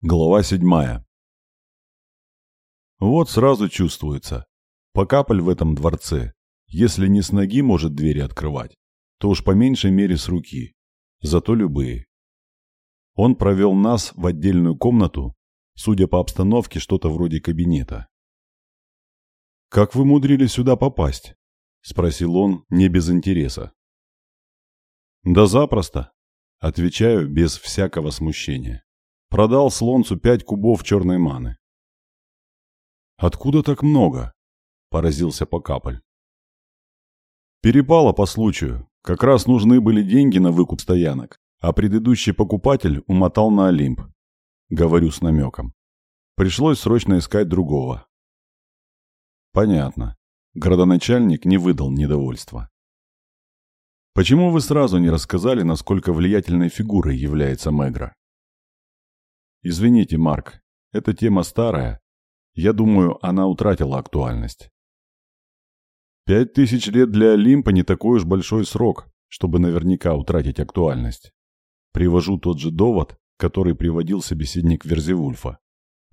Глава седьмая. Вот сразу чувствуется. Покапаль в этом дворце, если не с ноги может двери открывать, то уж по меньшей мере с руки. Зато любые. Он провел нас в отдельную комнату, судя по обстановке, что-то вроде кабинета. «Как вы мудрились сюда попасть?» – спросил он не без интереса. «Да запросто», – отвечаю без всякого смущения. Продал слонцу пять кубов черной маны. «Откуда так много?» – поразился Покаполь. «Перепало по случаю. Как раз нужны были деньги на выкуп стоянок, а предыдущий покупатель умотал на Олимп. Говорю с намеком. Пришлось срочно искать другого». «Понятно. Городоначальник не выдал недовольства. Почему вы сразу не рассказали, насколько влиятельной фигурой является Мегра? Извините, Марк, эта тема старая. Я думаю, она утратила актуальность. Пять тысяч лет для Олимпа не такой уж большой срок, чтобы наверняка утратить актуальность. Привожу тот же довод, который приводил собеседник Верзевульфа.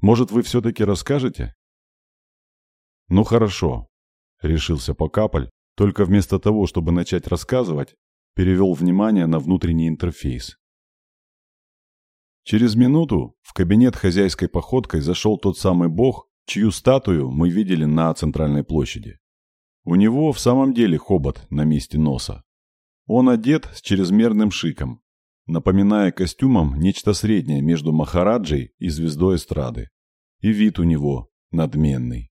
Может, вы все-таки расскажете? Ну хорошо, решился Покаполь, только вместо того, чтобы начать рассказывать, перевел внимание на внутренний интерфейс. Через минуту в кабинет хозяйской походкой зашел тот самый бог, чью статую мы видели на центральной площади. У него в самом деле хобот на месте носа. Он одет с чрезмерным шиком, напоминая костюмом нечто среднее между Махараджей и звездой эстрады. И вид у него надменный.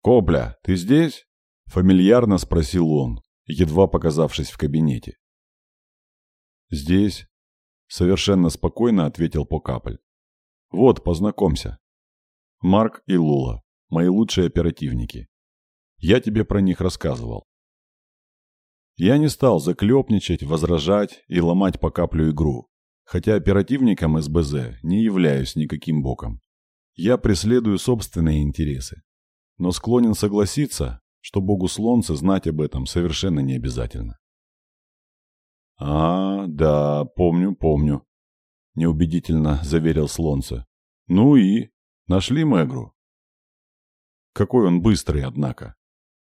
«Копля, ты здесь?» – фамильярно спросил он, едва показавшись в кабинете. «Здесь», Совершенно спокойно ответил Покаполь. Вот, познакомься. Марк и Лула, мои лучшие оперативники. Я тебе про них рассказывал. Я не стал заклепничать, возражать и ломать по каплю игру, хотя оперативником СБЗ не являюсь никаким боком. Я преследую собственные интересы, но склонен согласиться, что богу Слонце знать об этом совершенно не обязательно. «А, да, помню, помню», – неубедительно заверил Слонце. «Ну и? Нашли Мегру?» Какой он быстрый, однако.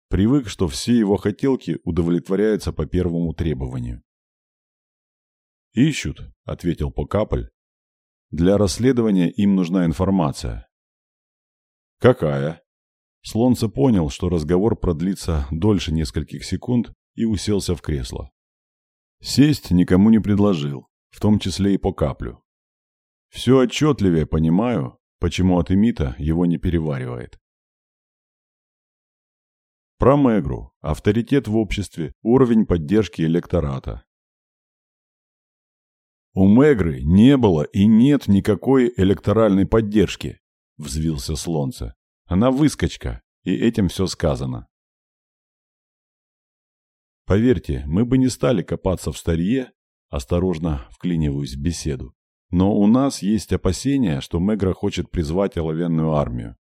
Привык, что все его хотелки удовлетворяются по первому требованию. «Ищут», – ответил Покаполь. «Для расследования им нужна информация». «Какая?» Слонце понял, что разговор продлится дольше нескольких секунд и уселся в кресло. Сесть никому не предложил, в том числе и по каплю. Все отчетливее понимаю, почему от Эмита его не переваривает. Про Мегру. Авторитет в обществе. Уровень поддержки электората. У Мегры не было и нет никакой электоральной поддержки, взвился Слонце. Она выскочка, и этим все сказано. Поверьте, мы бы не стали копаться в старье, осторожно вклиниваюсь в беседу. Но у нас есть опасения, что Мегра хочет призвать оловянную армию.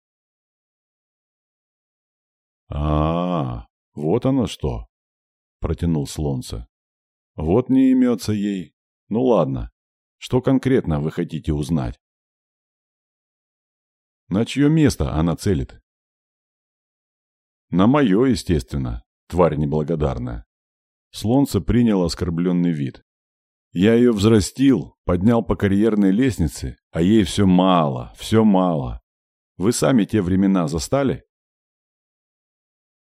а, -а, -а вот оно что, протянул Слонце. Вот не имется ей. Ну ладно, что конкретно вы хотите узнать? На чье место она целит? На мое, естественно, тварь неблагодарная. Слонце принял оскорбленный вид. Я ее взрастил, поднял по карьерной лестнице, а ей все мало, все мало. Вы сами те времена застали?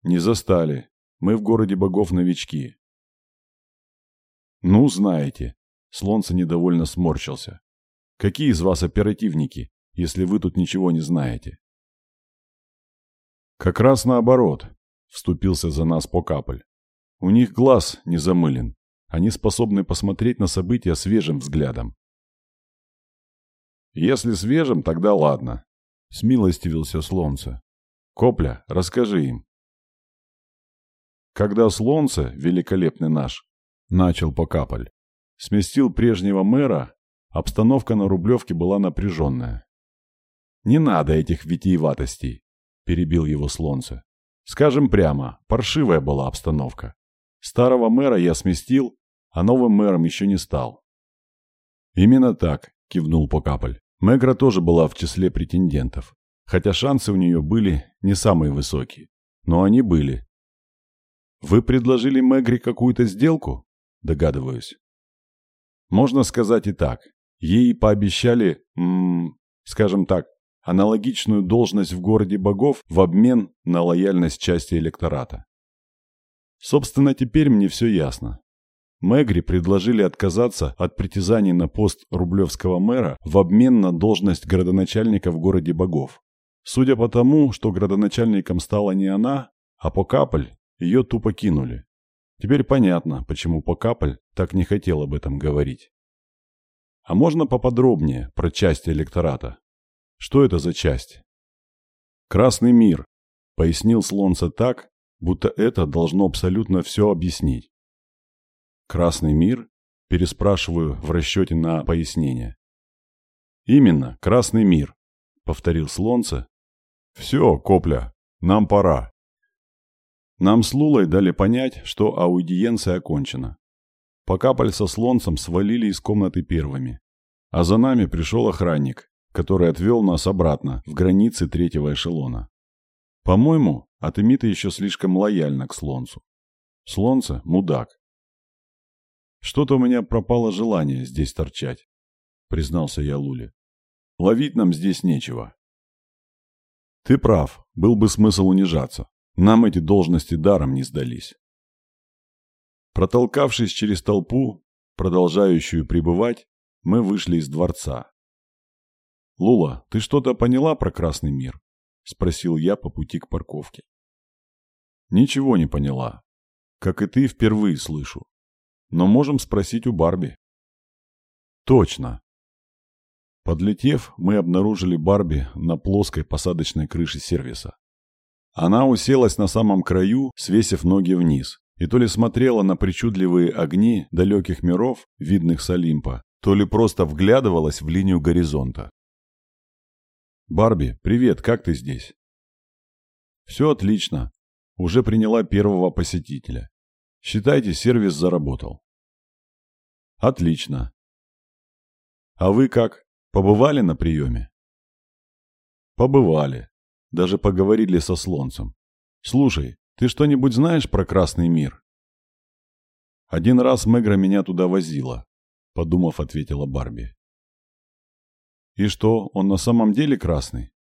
Не застали. Мы в городе богов новички. Ну, знаете. Слонце недовольно сморщился. Какие из вас оперативники, если вы тут ничего не знаете? Как раз наоборот, вступился за нас Покаполь. У них глаз не замылен. Они способны посмотреть на события свежим взглядом. Если свежим, тогда ладно. Смилостивился Слонце. Копля, расскажи им. Когда Слонце, великолепный наш, начал Покаполь, сместил прежнего мэра, обстановка на Рублевке была напряженная. «Не надо этих витиеватостей», – перебил его Слонце. «Скажем прямо, паршивая была обстановка. Старого мэра я сместил, а новым мэром еще не стал. Именно так. – кивнул Покаполь. Мегра тоже была в числе претендентов, хотя шансы у нее были не самые высокие. Но они были. «Вы предложили Мегре какую-то сделку?» – догадываюсь. Можно сказать и так. Ей пообещали, м -м, скажем так, аналогичную должность в городе богов в обмен на лояльность части электората. Собственно, теперь мне все ясно. Мегри предложили отказаться от притязаний на пост рублевского мэра в обмен на должность градоначальника в городе богов. Судя по тому, что градоначальником стала не она, а Покаполь, ее тупо кинули. Теперь понятно, почему Покаполь так не хотел об этом говорить. А можно поподробнее про часть электората? Что это за часть? Красный мир, пояснил Слонца так, будто это должно абсолютно все объяснить. Красный мир? Переспрашиваю в расчете на пояснение. Именно, Красный мир, повторил Слонце. Все, Копля, нам пора. Нам с Лулой дали понять, что аудиенция окончена. Покапаль со Слонцем свалили из комнаты первыми. А за нами пришел охранник, который отвел нас обратно, в границы третьего эшелона. По-моему, Атемита еще слишком лояльна к Слонцу. Слонце – мудак. «Что-то у меня пропало желание здесь торчать», — признался я Луле. «Ловить нам здесь нечего». «Ты прав, был бы смысл унижаться. Нам эти должности даром не сдались». Протолкавшись через толпу, продолжающую пребывать, мы вышли из дворца. «Лула, ты что-то поняла про Красный мир?» – спросил я по пути к парковке. «Ничего не поняла. Как и ты, впервые слышу. Но можем спросить у Барби. Точно. Подлетев, мы обнаружили Барби на плоской посадочной крыше сервиса. Она уселась на самом краю, свесив ноги вниз, и то ли смотрела на причудливые огни далеких миров, видных с Олимпа, то ли просто вглядывалась в линию горизонта. «Барби, привет, как ты здесь?» «Все отлично. Уже приняла первого посетителя. Считайте, сервис заработал. Отлично. А вы как? Побывали на приеме? Побывали. Даже поговорили со слонцем. Слушай, ты что-нибудь знаешь про Красный мир? Один раз Мегра меня туда возила, подумав, ответила Барби. И что, он на самом деле красный?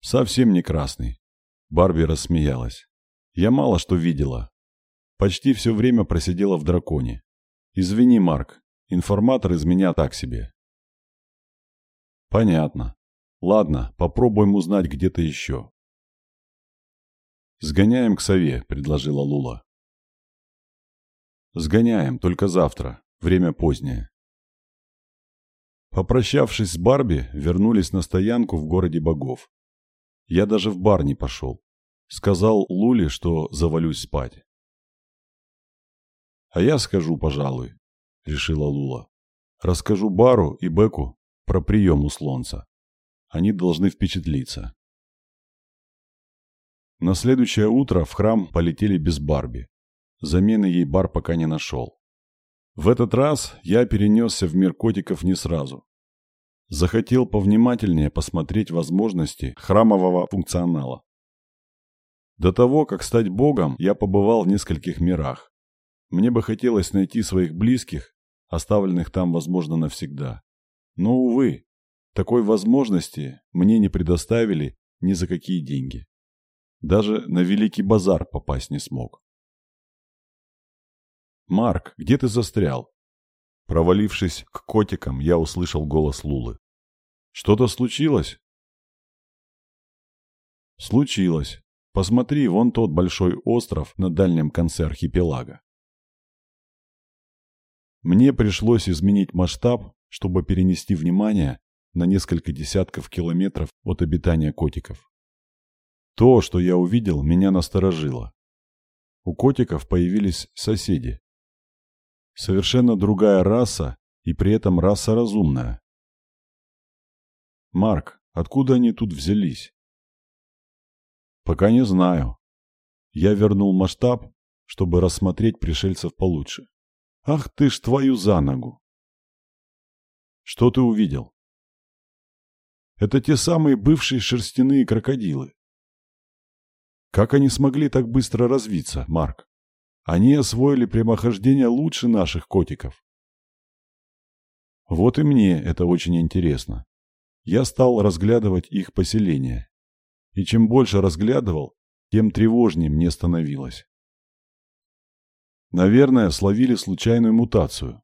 Совсем не красный. Барби рассмеялась. Я мало что видела, Почти все время просидела в драконе. Извини, Марк, информатор из меня так себе. Понятно. Ладно, попробуем узнать где-то еще. Сгоняем к сове, предложила Лула. Сгоняем, только завтра. Время позднее. Попрощавшись с Барби, вернулись на стоянку в городе богов. Я даже в бар не пошел. Сказал Луле, что завалюсь спать. «А я скажу, пожалуй», — решила Лула. «Расскажу Бару и Беку про прием у слонца. Они должны впечатлиться». На следующее утро в храм полетели без Барби. Замены ей Бар пока не нашел. В этот раз я перенесся в мир котиков не сразу. Захотел повнимательнее посмотреть возможности храмового функционала. До того, как стать богом, я побывал в нескольких мирах. Мне бы хотелось найти своих близких, оставленных там, возможно, навсегда. Но, увы, такой возможности мне не предоставили ни за какие деньги. Даже на Великий базар попасть не смог. «Марк, где ты застрял?» Провалившись к котикам, я услышал голос Лулы. «Что-то случилось?» «Случилось. Посмотри, вон тот большой остров на дальнем конце архипелага. Мне пришлось изменить масштаб, чтобы перенести внимание на несколько десятков километров от обитания котиков. То, что я увидел, меня насторожило. У котиков появились соседи. Совершенно другая раса и при этом раса разумная. Марк, откуда они тут взялись? Пока не знаю. Я вернул масштаб, чтобы рассмотреть пришельцев получше. Ах ты ж твою за ногу! Что ты увидел? Это те самые бывшие шерстяные крокодилы. Как они смогли так быстро развиться, Марк? Они освоили прямохождение лучше наших котиков. Вот и мне это очень интересно. Я стал разглядывать их поселение. И чем больше разглядывал, тем тревожнее мне становилось. Наверное, словили случайную мутацию.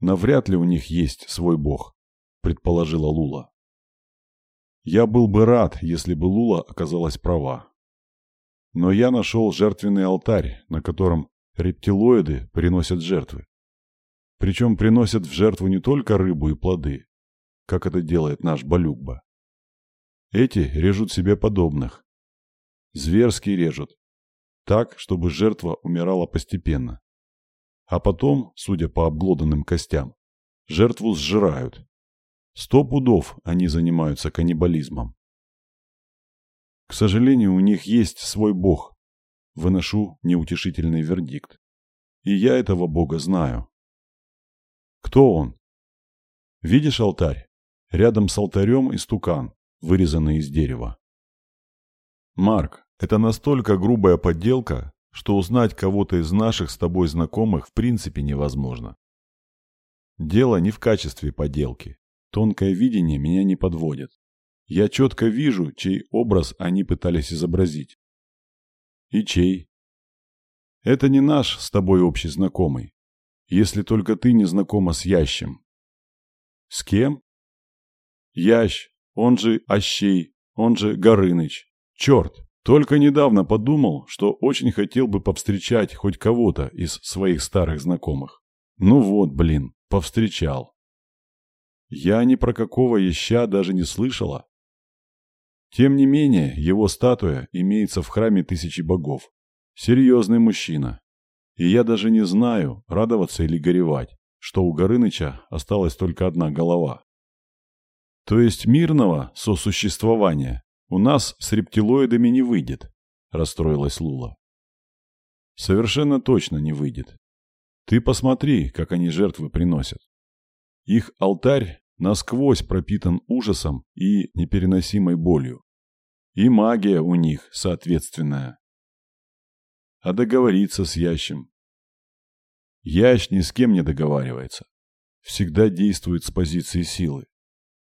Навряд ли у них есть свой бог, предположила Лула. Я был бы рад, если бы Лула оказалась права. Но я нашел жертвенный алтарь, на котором рептилоиды приносят жертвы. Причем приносят в жертву не только рыбу и плоды, как это делает наш Балюкба. Эти режут себе подобных. Зверски режут. Так, чтобы жертва умирала постепенно. А потом, судя по обглоданным костям, жертву сжирают. Сто пудов они занимаются каннибализмом. К сожалению, у них есть свой бог. Выношу неутешительный вердикт. И я этого бога знаю. Кто он? Видишь алтарь? Рядом с алтарем истукан, вырезанный из дерева. Марк, это настолько грубая подделка, что узнать кого-то из наших с тобой знакомых в принципе невозможно. Дело не в качестве поделки. Тонкое видение меня не подводит. Я четко вижу, чей образ они пытались изобразить. И чей? Это не наш с тобой общий знакомый, если только ты не знакома с Ящем. С кем? Ящ, он же Ощей, он же Горыныч. Черт, только недавно подумал, что очень хотел бы повстречать хоть кого-то из своих старых знакомых. Ну вот, блин, повстречал. Я ни про какого яща даже не слышала. Тем не менее, его статуя имеется в храме тысячи богов. Серьезный мужчина. И я даже не знаю, радоваться или горевать, что у Горыныча осталась только одна голова. То есть мирного сосуществования у нас с рептилоидами не выйдет, расстроилась Лула. Совершенно точно не выйдет. Ты посмотри, как они жертвы приносят. Их алтарь насквозь пропитан ужасом и непереносимой болью. И магия у них соответственная. А договориться с Ящем? Ящ ни с кем не договаривается. Всегда действует с позиции силы.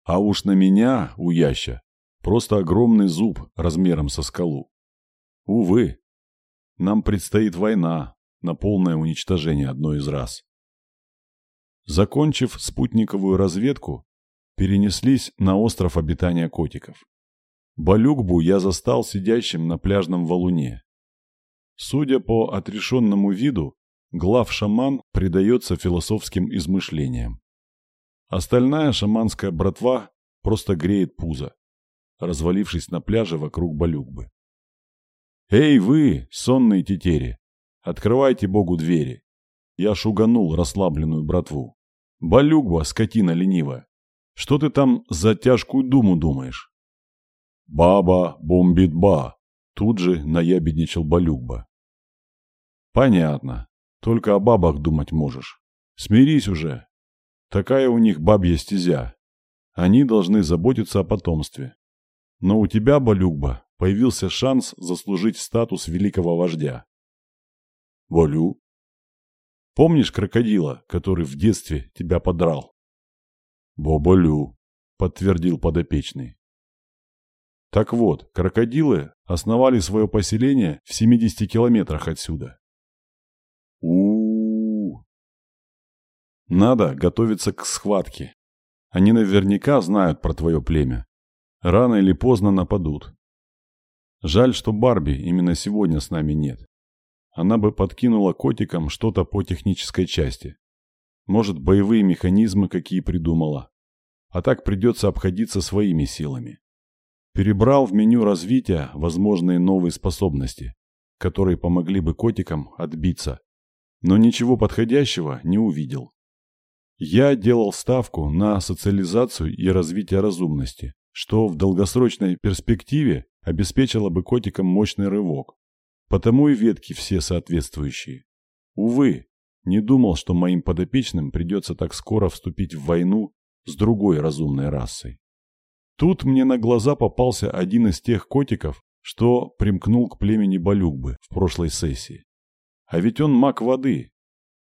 А уж на меня, у Яща, Просто огромный зуб размером со скалу. Увы, нам предстоит война на полное уничтожение одной из раз. Закончив спутниковую разведку, перенеслись на остров обитания котиков. Балюкбу я застал сидящим на пляжном валуне. Судя по отрешенному виду, глав-шаман предается философским измышлениям. Остальная шаманская братва просто греет пузо развалившись на пляже вокруг Балюкбы. «Эй вы, сонные тетери! Открывайте Богу двери!» Я шуганул расслабленную братву. «Балюкба, скотина ленивая! Что ты там за тяжкую думу думаешь?» «Баба бомбит ба!» Тут же наябедничал Балюкба. «Понятно. Только о бабах думать можешь. Смирись уже. Такая у них бабья стезя. Они должны заботиться о потомстве. Но у тебя, Балюкба, появился шанс заслужить статус великого вождя. Балю? Помнишь крокодила, который в детстве тебя подрал? Бобалю, подтвердил подопечный. Так вот, крокодилы основали свое поселение в 70 километрах отсюда. у, -у, -у. Надо готовиться к схватке. Они наверняка знают про твое племя. Рано или поздно нападут. Жаль, что Барби именно сегодня с нами нет. Она бы подкинула котикам что-то по технической части. Может, боевые механизмы какие придумала. А так придется обходиться своими силами. Перебрал в меню развития возможные новые способности, которые помогли бы котикам отбиться. Но ничего подходящего не увидел. Я делал ставку на социализацию и развитие разумности что в долгосрочной перспективе обеспечило бы котикам мощный рывок. Потому и ветки все соответствующие. Увы, не думал, что моим подопечным придется так скоро вступить в войну с другой разумной расой. Тут мне на глаза попался один из тех котиков, что примкнул к племени Балюкбы в прошлой сессии. А ведь он маг воды.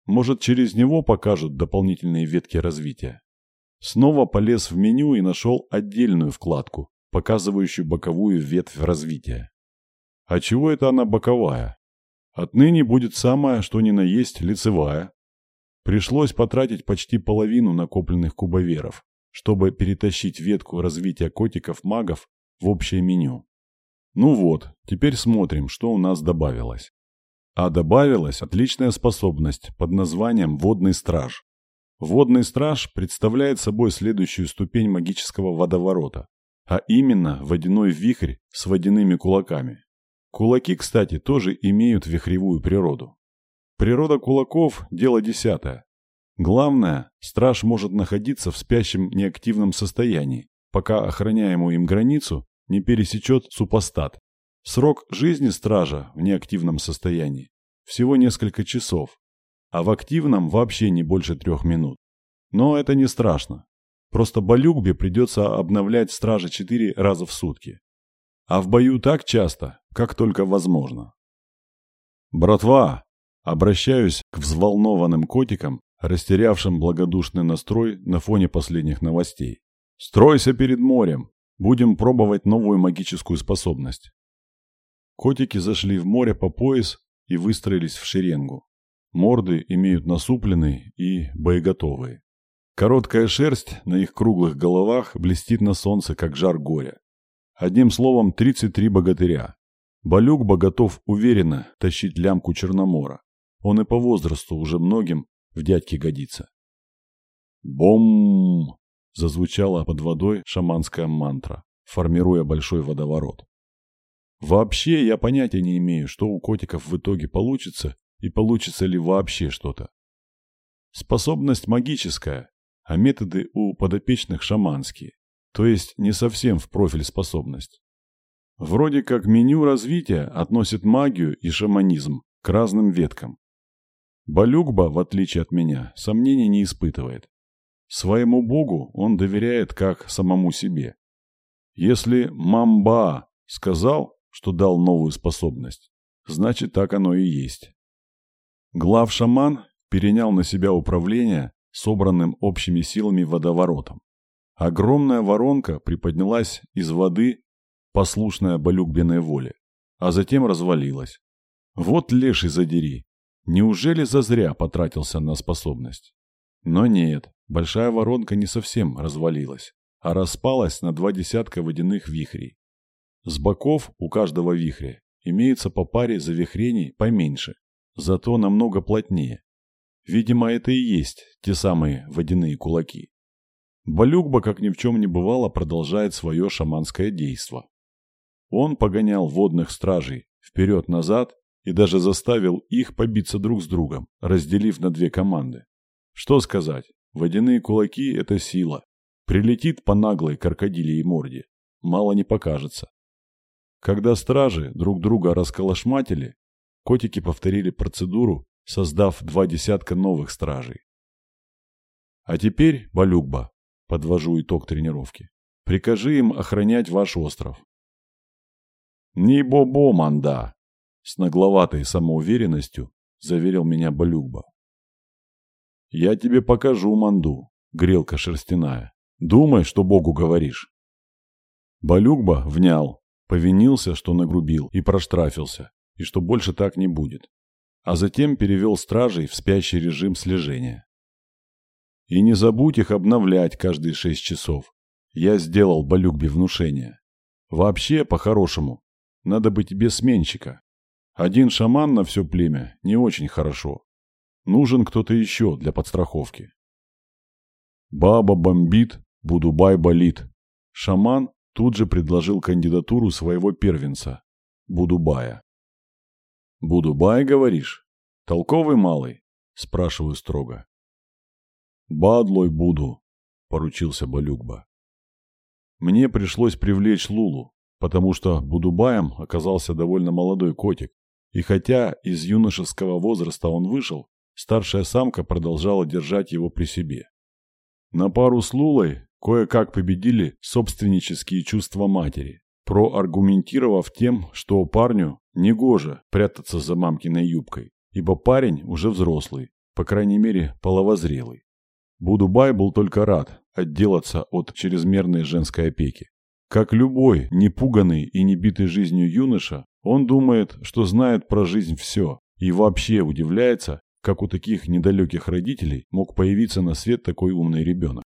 Может, через него покажут дополнительные ветки развития. Снова полез в меню и нашел отдельную вкладку, показывающую боковую ветвь развития. А чего это она боковая? Отныне будет самая, что ни на есть, лицевая. Пришлось потратить почти половину накопленных кубоверов, чтобы перетащить ветку развития котиков-магов в общее меню. Ну вот, теперь смотрим, что у нас добавилось. А добавилась отличная способность под названием «Водный страж». Водный страж представляет собой следующую ступень магического водоворота, а именно водяной вихрь с водяными кулаками. Кулаки, кстати, тоже имеют вихревую природу. Природа кулаков – дело десятое. Главное, страж может находиться в спящем неактивном состоянии, пока охраняемую им границу не пересечет супостат. Срок жизни стража в неактивном состоянии всего несколько часов, а в активном вообще не больше трех минут. Но это не страшно. Просто Балюкбе придется обновлять стража четыре раза в сутки. А в бою так часто, как только возможно. «Братва!» Обращаюсь к взволнованным котикам, растерявшим благодушный настрой на фоне последних новостей. «Стройся перед морем! Будем пробовать новую магическую способность!» Котики зашли в море по пояс и выстроились в шеренгу. Морды имеют насупленные и боеготовые. Короткая шерсть на их круглых головах блестит на солнце, как жар горя. Одним словом, 33 богатыря. Балюкба готов уверенно тащить лямку Черномора. Он и по возрасту уже многим в дядьке годится. Бом! зазвучала под водой шаманская мантра, формируя большой водоворот. Вообще я понятия не имею, что у котиков в итоге получится и получится ли вообще что-то. Способность магическая, а методы у подопечных шаманские, то есть не совсем в профиль способность. Вроде как меню развития относит магию и шаманизм к разным веткам. Балюкба, в отличие от меня, сомнений не испытывает. Своему богу он доверяет как самому себе. Если Мамба сказал, что дал новую способность, значит так оно и есть. Глав-шаман перенял на себя управление собранным общими силами водоворотом. Огромная воронка приподнялась из воды, послушная Балюкбиной воле, а затем развалилась. Вот леший задери, неужели зазря потратился на способность? Но нет, большая воронка не совсем развалилась, а распалась на два десятка водяных вихрей. С боков у каждого вихря имеется по паре завихрений поменьше, зато намного плотнее. Видимо, это и есть те самые водяные кулаки. Балюкба, как ни в чем не бывало, продолжает свое шаманское действо. Он погонял водных стражей вперед-назад и даже заставил их побиться друг с другом, разделив на две команды. Что сказать, водяные кулаки – это сила. Прилетит по наглой крокодилии морде, мало не покажется. Когда стражи друг друга расколошматили, котики повторили процедуру, создав два десятка новых стражей. А теперь, Балюкба, подвожу итог тренировки, прикажи им охранять ваш остров. Не бобо, манда, с нагловатой самоуверенностью заверил меня Балюкба. Я тебе покажу манду, грелка шерстяная. Думай, что Богу говоришь. Балюкба внял, Повинился, что нагрубил, и проштрафился, и что больше так не будет. А затем перевел стражей в спящий режим слежения. И не забудь их обновлять каждые шесть часов. Я сделал Балюкбе внушение. Вообще, по-хорошему, надо быть тебе сменщика. Один шаман на все племя не очень хорошо. Нужен кто-то еще для подстраховки. Баба бомбит, Будубай болит. Шаман тут же предложил кандидатуру своего первенца – Будубая. «Будубай, говоришь? Толковый малый?» – спрашиваю строго. «Бадлой буду», – поручился Балюкба. Мне пришлось привлечь Лулу, потому что Будубаем оказался довольно молодой котик, и хотя из юношеского возраста он вышел, старшая самка продолжала держать его при себе. На пару с Лулой кое-как победили собственнические чувства матери, проаргументировав тем, что парню негоже прятаться за мамкиной юбкой, ибо парень уже взрослый, по крайней мере половозрелый. Будубай был только рад отделаться от чрезмерной женской опеки. Как любой непуганный и не битый жизнью юноша, он думает, что знает про жизнь все, и вообще удивляется, как у таких недалеких родителей мог появиться на свет такой умный ребенок.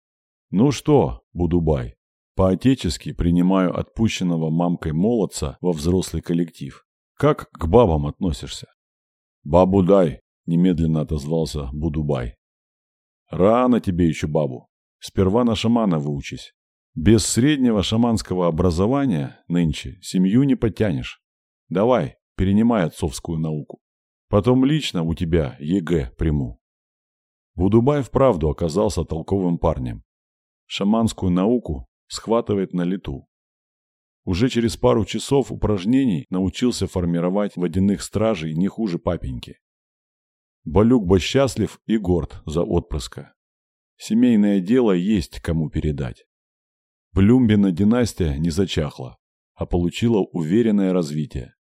«Ну что, Будубай, по-отечески принимаю отпущенного мамкой молодца во взрослый коллектив. Как к бабам относишься?» «Бабу дай», – немедленно отозвался Будубай. «Рано тебе еще бабу. Сперва на шамана выучись. Без среднего шаманского образования нынче семью не потянешь. Давай, перенимай отцовскую науку. Потом лично у тебя ЕГЭ приму. Будубай вправду оказался толковым парнем. Шаманскую науку схватывает на лету. Уже через пару часов упражнений научился формировать водяных стражей не хуже папеньки. Балюк счастлив и горд за отпрыска. Семейное дело есть кому передать. Блюмбина династия не зачахла, а получила уверенное развитие.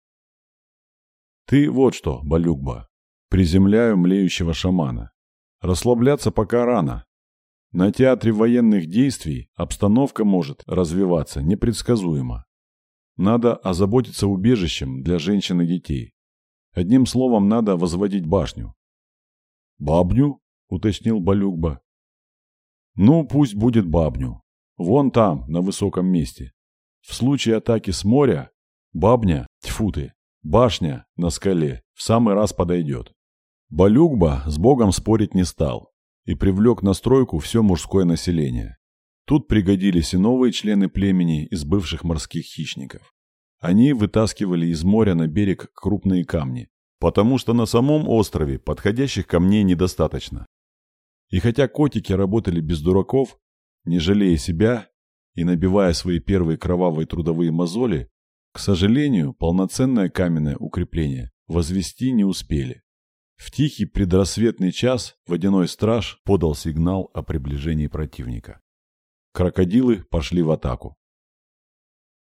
Ты вот что, Балюкба, приземляю млеющего шамана. Расслабляться пока рано. На театре военных действий обстановка может развиваться непредсказуемо. Надо озаботиться убежищем для женщин и детей. Одним словом, надо возводить башню. «Бабню?» – уточнил Балюкба. «Ну, пусть будет бабню. Вон там, на высоком месте. В случае атаки с моря, бабня, тьфу ты, Башня на скале в самый раз подойдет. Балюгба с богом спорить не стал и привлек на стройку все мужское население. Тут пригодились и новые члены племени из бывших морских хищников. Они вытаскивали из моря на берег крупные камни, потому что на самом острове подходящих камней недостаточно. И хотя котики работали без дураков, не жалея себя и набивая свои первые кровавые трудовые мозоли, к сожалению, полноценное каменное укрепление возвести не успели. В тихий предрассветный час водяной страж подал сигнал о приближении противника. Крокодилы пошли в атаку.